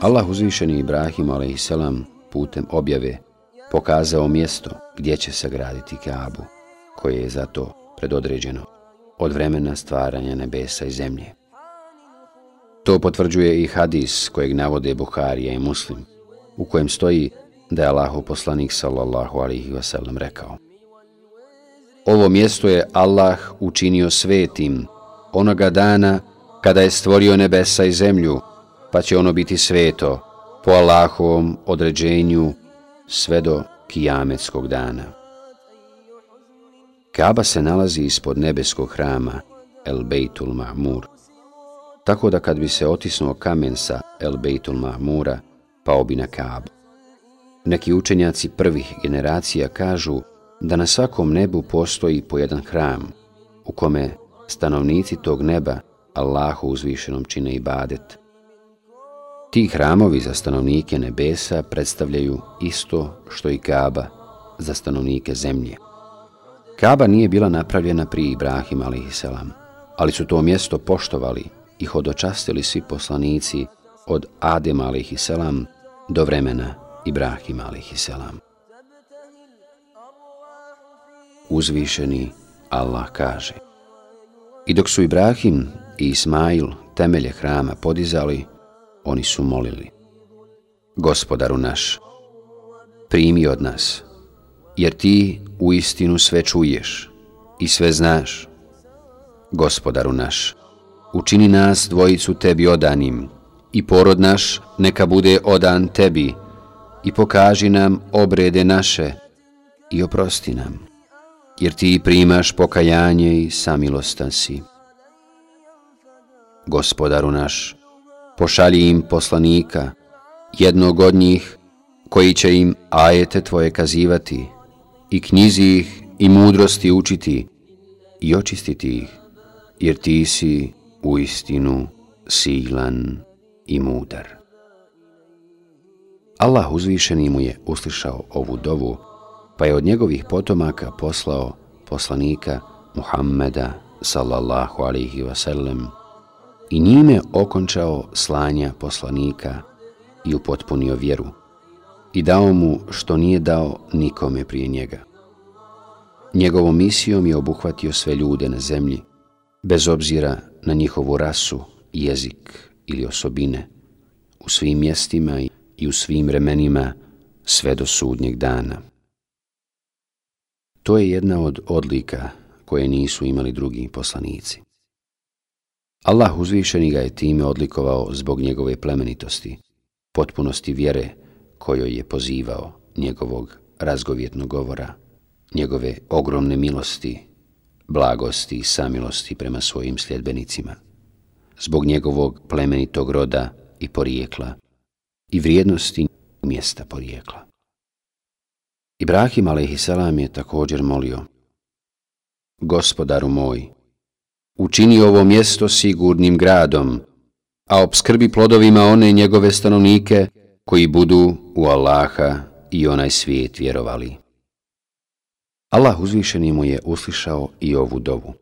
Allah uzvišeni Ibrahim a.s. putem objave pokazao mjesto gdje će se graditi Kaabu, koje je zato predodređeno od vremena stvaranja nebesa i zemlje. To potvrđuje i hadis kojeg navode Buharija i Muslim, u kojem stoji da je Allahu poslanik sallallahu alihi wasallam rekao Ovo mjesto je Allah učinio svetim onoga dana kada je stvorio nebesa i zemlju, pa će ono biti sveto po Allahovom određenju sve do kijametskog dana. Kaba se nalazi ispod nebeskog hrama El Beitul Ma'mur, tako da kad bi se otisnuo kamen sa El Beitul Ma'mura, pao bi na Kabu. Neki učenjaci prvih generacija kažu da na svakom nebu postoji po jedan hram u kome stanovnici tog neba Allahu uzvišenom čine ibadet. Ti hramovi za stanovnike nebesa predstavljaju isto što i Kaaba za stanovnike zemlje. Kaba nije bila napravljena pri Ibrahim a.s., ali su to mjesto poštovali i hodočastili svi poslanici od Adem a.s. do vremena Ibrahim a.s. Uzvišeni Allah kaže I dok su Ibrahim i Ismail temelje hrama podizali, oni su molili Gospodaru naš, primi od nas, jer ti u istinu sve čuješ i sve znaš. Gospodaru naš, učini nas dvojicu tebi odanim i porod naš neka bude odan tebi i pokaži nam obrede naše i oprosti nam, jer ti primaš pokajanje i samilostan si. Gospodaru naš, pošalji im poslanika, jednog od njih koji će im ajete tvoje kazivati i knjizi ih i mudrosti učiti i očistiti ih, jer ti si u istinu silan i mudar. Allah uzvišeni mu je uslišao ovu dovu, pa je od njegovih potomaka poslao poslanika Muhammeda sallallahu alihi wasallam i njime okončao slanja poslanika i upotpunio vjeru i dao mu što nije dao nikome prije njega. Njegovom misijom je obuhvatio sve ljude na zemlji, bez obzira na njihovu rasu, jezik ili osobine, u svim mjestima i u svim vremenima sve do sudnjeg dana. To je jedna od odlika koje nisu imali drugi poslanici. Allah uzvišeni ga je time odlikovao zbog njegove plemenitosti, potpunosti vjere kojoj je pozivao njegovog razgovjetnog govora, njegove ogromne milosti, blagosti i samilosti prema svojim sljedbenicima, zbog njegovog plemenitog roda i porijekla i vrijednosti mjesta porijekla. Ibrahim a.s. je također molio Gospodaru moj, učini ovo mjesto sigurnim gradom, a obskrbi plodovima one njegove stanovnike koji budu u Allaha i onaj svijet vjerovali. Allah uzvišeni mu je uslišao i ovu dovu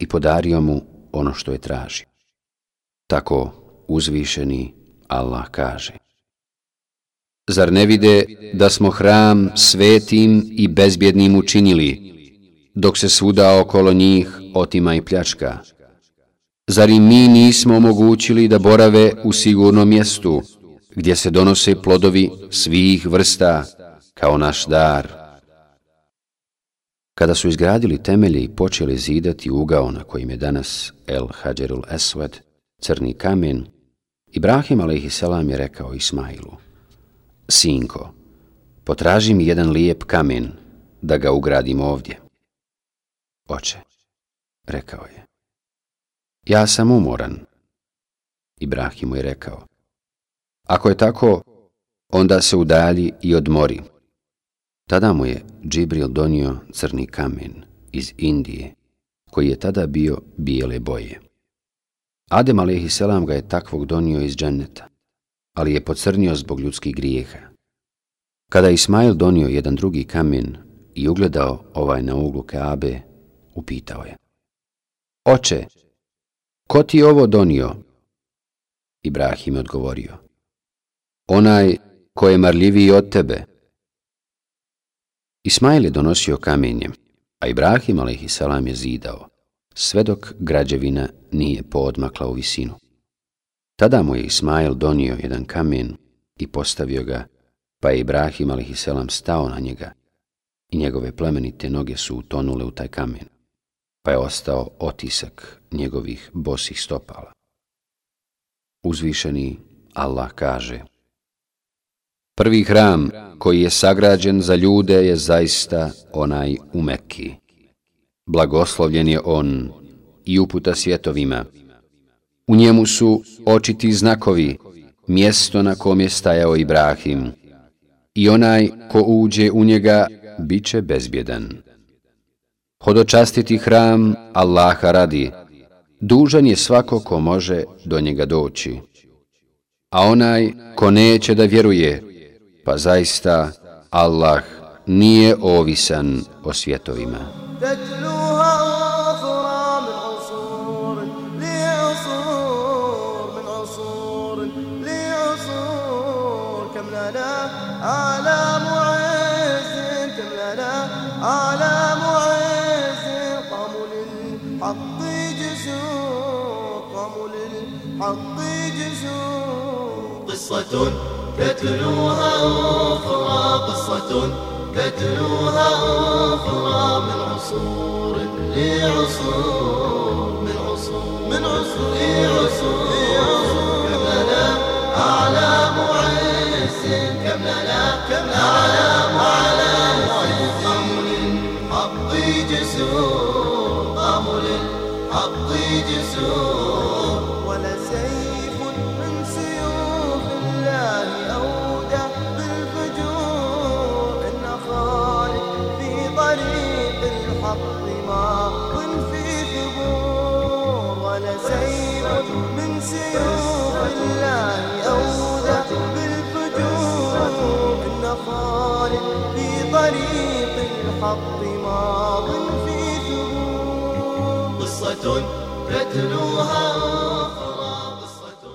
i podario mu ono što je traži. Tako uzvišeni Allah kaže. Zar ne vide da smo hram svetim i bezbjednim učinili, dok se svuda okolo njih otima i pljačka? Zar i mi nismo omogućili da borave u sigurnom mjestu, gdje se donose plodovi svih vrsta kao naš dar? Kada su izgradili temelje i počeli zidati ugao na kojim je danas El Hadjerul Eswed, crni kamen, Ibrahim a.s. je rekao Ismailu, Sinko, potraži mi jedan lijep kamen da ga ugradim ovdje. Oče, rekao je, ja sam umoran. Ibrahim mu je rekao, ako je tako, onda se udalji i odmori. Tada mu je Džibril donio crni kamen iz Indije, koji je tada bio bijele boje. Adem a.s. ga je takvog donio iz dženneta, ali je pocrnio zbog ljudskih grijeha. Kada Ismail donio jedan drugi kamen i ugledao ovaj na uglu Kaabe, upitao je. Oče, ko ti ovo donio? Ibrahim je odgovorio. Onaj ko je marljiviji od tebe. Ismail je donosio kamenje, a Ibrahim a.s. je zidao, sve dok građevina nije poodmakla u visinu. Tada mu je Ismail donio jedan kamen i postavio ga, pa je Ibrahim a.s. stao na njega i njegove plemenite noge su utonule u taj kamen, pa je ostao otisak njegovih bosih stopala. Uzvišeni Allah kaže Prvi hram koji je sagrađen za ljude je zaista onaj u Mekki. Blagoslovljen je on i uputa svjetovima. U njemu su očiti znakovi, mjesto na kom je stajao Ibrahim. I onaj ko uđe u njega, bit će bezbjedan. Hodočastiti hram Allaha radi, dužan je svako ko može do njega doći. A onaj ko neće da vjeruje, pa zaista Allah nije ovisan o svjetovima. قصة تتلوها أخرى قصة تتلوها أخرى من عصور لعصور من عصور من عصور لعصور.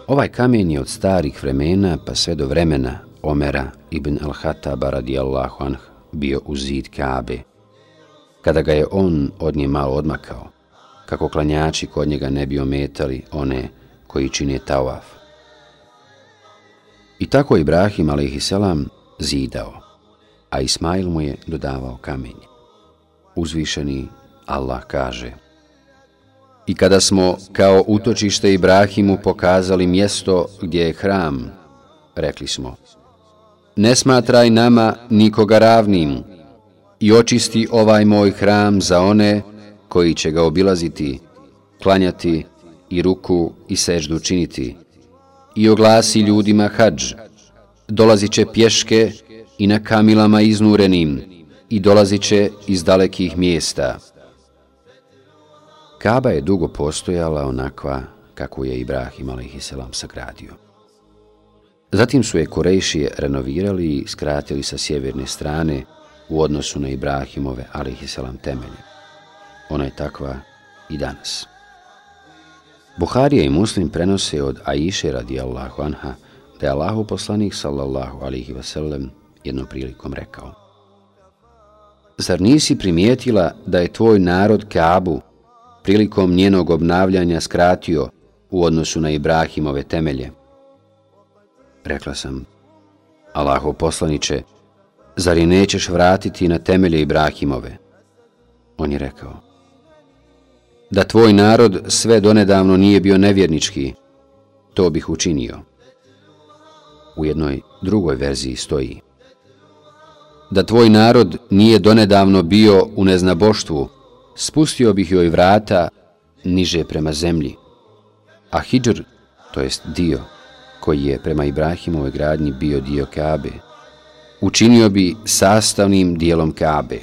Ovaj kamen je od starih vremena pa sve do vremena Omera ibn al-Hataba radijallahu anh bio u zid Kabe. Kada ga je on od nje malo odmakao, kako klanjači kod njega ne bi ometali one koji čine tawaf. I tako Ibrahim a.s. zidao, a Ismail mu je dodavao kamenje. Uzvišeni Allah kaže I kada smo kao utočište Ibrahimu pokazali mjesto gdje je hram, rekli smo Ne smatraj nama nikoga ravnim i očisti ovaj moj hram za one koji će ga obilaziti, klanjati i ruku i seždu činiti i oglasi ljudima hađ. Dolazit će pješke i na kamilama iznurenim i dolazit će iz dalekih mjesta. Kaba je dugo postojala onakva kako je Ibrahim a.s. sagradio. Zatim su je Korejšije renovirali i skratili sa sjeverne strane u odnosu na Ibrahimove a.s. temelje. Ona je takva i danas. Buharija i Muslim prenose od Aiše radijallahu anha da je Allahu poslanik sallallahu alihi wasallam jednom prilikom rekao Zar nisi primijetila da je tvoj narod Kaabu prilikom njenog obnavljanja skratio u odnosu na Ibrahimove temelje? Rekla sam, Allaho poslaniće, zar i nećeš vratiti na temelje Ibrahimove? On je rekao, da tvoj narod sve donedavno nije bio nevjernički, to bih učinio. U jednoj drugoj verziji stoji, da tvoj narod nije donedavno bio u neznaboštvu, spustio bih joj vrata niže prema zemlji. A Hidžr, to jest dio, koji je prema Ibrahimovoj gradnji bio dio Kabe, učinio bi sastavnim dijelom Kabe.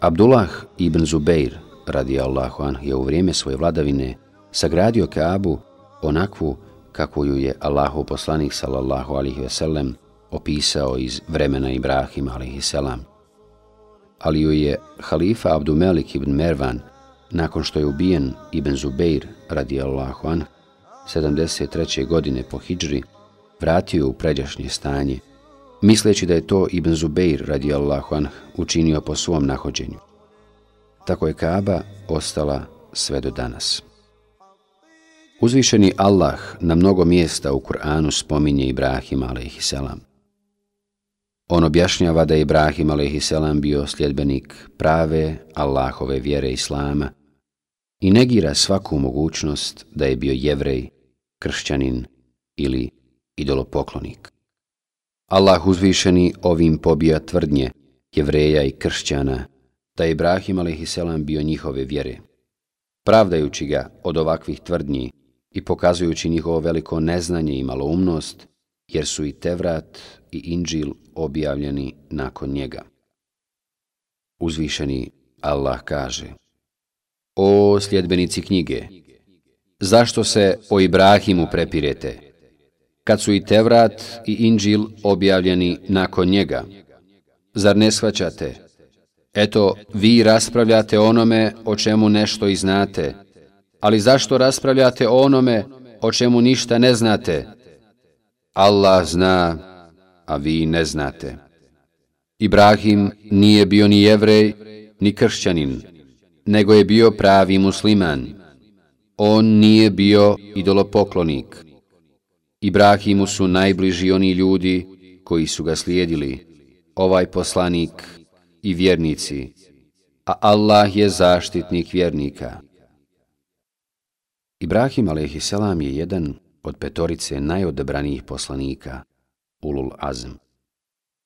Abdullah ibn Zubeir, radi Allahu an, je u vrijeme svoje vladavine sagradio Kaabu onakvu kako ju je Allahu poslanik sallallahu alihi veselem opisao iz vremena Ibrahima alihi selam. Ali ju je halifa Abdumelik ibn Mervan, nakon što je ubijen Ibn Zubeir radi Allahu an, 73. godine po hijđri, vratio u pređašnje stanje, misleći da je to Ibn Zubeir radi Allahu an učinio po svom nahođenju. Tako je Kaaba ostala sve do danas. Uzvišeni Allah na mnogo mjesta u Kur'anu spominje Ibrahim a.s. On objašnjava da je Ibrahim a.s. bio sljedbenik prave Allahove vjere Islama i negira svaku mogućnost da je bio jevrej, kršćanin ili idolopoklonik. Allah uzvišeni ovim pobija tvrdnje jevreja i kršćana da je Ibrahim a.s. bio njihove vjere. Pravdajući ga od ovakvih tvrdnji i pokazujući njihovo veliko neznanje i maloumnost, jer su i Tevrat i Inđil objavljeni nakon njega. Uzvišeni Allah kaže O sljedbenici knjige, zašto se o Ibrahimu prepirete, kad su i Tevrat i Inđil objavljeni nakon njega, zar ne shvaćate? Eto, vi raspravljate onome o čemu nešto i znate, ali zašto raspravljate onome o čemu ništa ne znate? Allah zna, a vi ne znate. Ibrahim nije bio ni jevrej, ni kršćanin, nego je bio pravi musliman. On nije bio idolopoklonik. Ibrahimu su najbliži oni ljudi koji su ga slijedili, ovaj poslanik i vjernici, a Allah je zaštitnik vjernika. Ibrahim a.s. je jedan od petorice najodebranijih poslanika, Ulul Azm,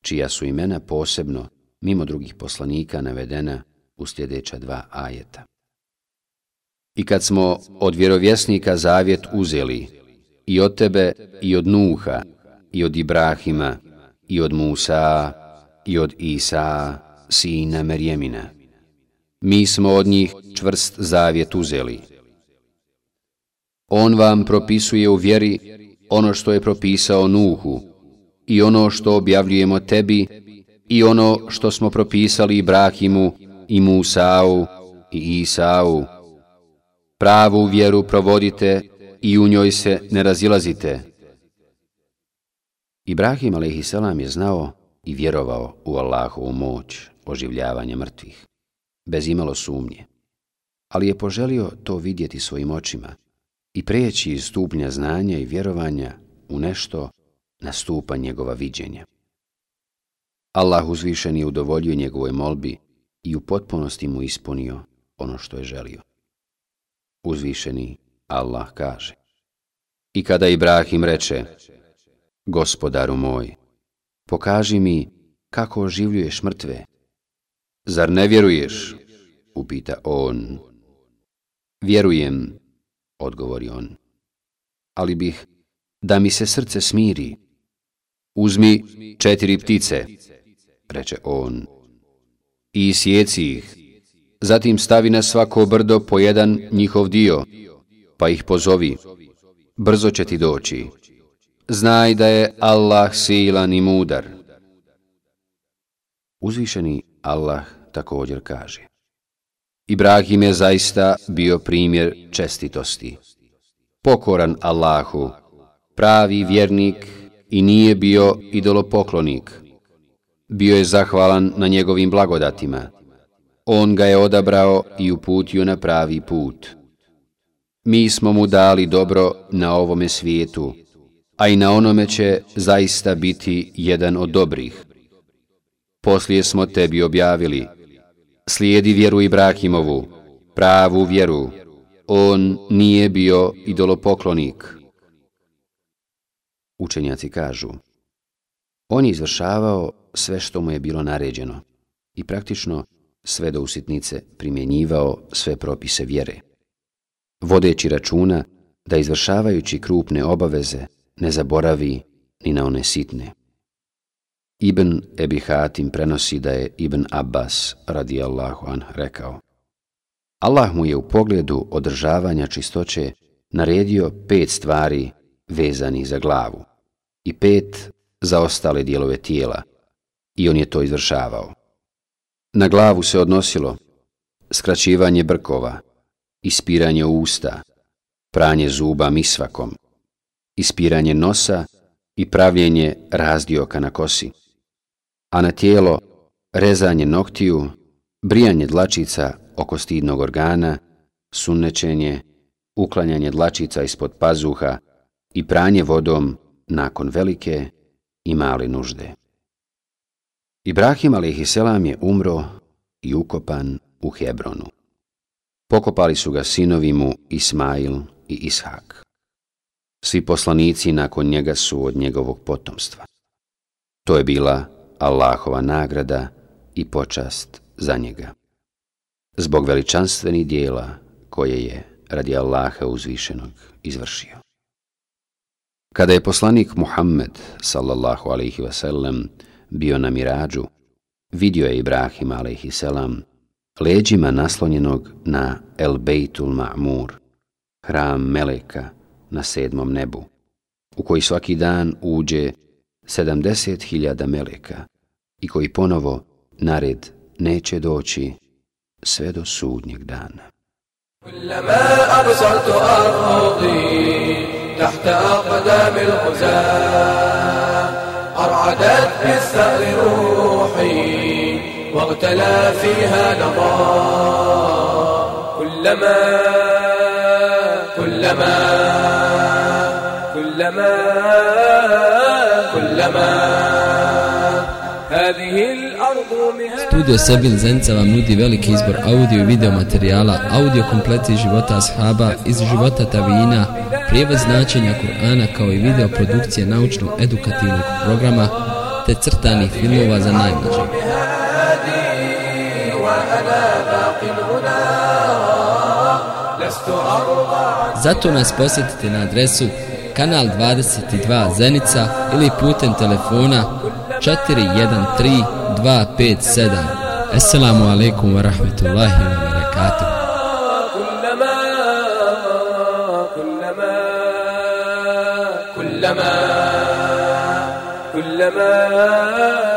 čija su imena posebno, mimo drugih poslanika, navedena u sljedeća dva ajeta. I kad smo od vjerovjesnika zavjet uzeli, i od tebe, i od Nuha, i od Ibrahima, i od Musa, i od Isa, sina Merjemina. Mi smo od njih čvrst zavjet uzeli. On vam propisuje u vjeri ono što je propisao Nuhu i ono što objavljujemo tebi i ono što smo propisali Ibrahimu i Musau i Isau. Pravu vjeru provodite i u njoj se ne razilazite. Ibrahim a.s. je znao i vjerovao u Allahovu moć oživljavanja mrtvih, bez imalo sumnje, ali je poželio to vidjeti svojim očima i preći iz stupnja znanja i vjerovanja u nešto na njegova viđenja. Allah uzvišen je udovoljio njegovoj molbi i u potpunosti mu ispunio ono što je želio. Uzvišeni Allah kaže I kada Ibrahim reče Gospodaru moj, pokaži mi kako oživljuješ mrtve. Zar ne vjeruješ? Upita on. Vjerujem, odgovori on. Ali bih da mi se srce smiri. Uzmi četiri ptice, reče on, i sjeci ih. Zatim stavi na svako brdo po jedan njihov dio, pa ih pozovi. Brzo će ti doći. Znaj da je Allah silan i mudar. Uzvišeni Allah također kaže. Ibrahim je zaista bio primjer čestitosti. Pokoran Allahu, pravi vjernik i nije bio idolopoklonik. Bio je zahvalan na njegovim blagodatima. On ga je odabrao i uputio na pravi put. Mi smo mu dali dobro na ovome svijetu, a i na onome će zaista biti jedan od dobrih. Poslije smo tebi objavili, slijedi vjeru Ibrahimovu, pravu vjeru, on nije bio idolopoklonik. Učenjaci kažu, on je izvršavao sve što mu je bilo naređeno i praktično sve do usitnice primjenjivao sve propise vjere. Vodeći računa da izvršavajući krupne obaveze ne zaboravi ni na one sitne. Ibn Ebi Hatim prenosi da je Ibn Abbas radijallahu an rekao Allah mu je u pogledu održavanja čistoće naredio pet stvari vezanih za glavu i pet za ostale dijelove tijela i on je to izvršavao. Na glavu se odnosilo skraćivanje brkova, ispiranje usta, pranje zuba misvakom, ispiranje nosa i pravljenje razdioka na kosi a na tijelo rezanje noktiju, brijanje dlačica oko stidnog organa, sunnečenje, uklanjanje dlačica ispod pazuha i pranje vodom nakon velike i male nužde. Ibrahim a.s. je umro i ukopan u Hebronu. Pokopali su ga sinovi mu Ismail i Ishak. Svi poslanici nakon njega su od njegovog potomstva. To je bila Allahova nagrada i počast za njega. Zbog veličanstvenih dijela koje je radi Allaha uzvišenog izvršio. Kada je poslanik Muhammed sallallahu alaihi wasallam bio na mirađu, vidio je Ibrahim alaihi salam leđima naslonjenog na El Bejtul Ma'mur, hram Meleka na sedmom nebu, u koji svaki dan uđe 70.000 meleka i koji ponovo nared neće doći sve do sudnjeg dana. كلما أبصرت أرضي تحت أقدام الغزاة أرعدت بالثأر روحي واغتلى فيها لظى كلما كلما كلما كلما Studio Sebil Zenica vam nudi veliki izbor audio i video materijala, audio kompleti života ashaba iz života tavijina, prijevod značenja Kur'ana kao i video produkcije naučno-edukativnog programa te crtanih filmova za najmlađe. Zato nas posjetite na adresu Kanal 22 Zenica ili putem telefona 413 257. Assalamu alaikum wa rahmatullahi wa barakatuh. كلما كلما كلما كلما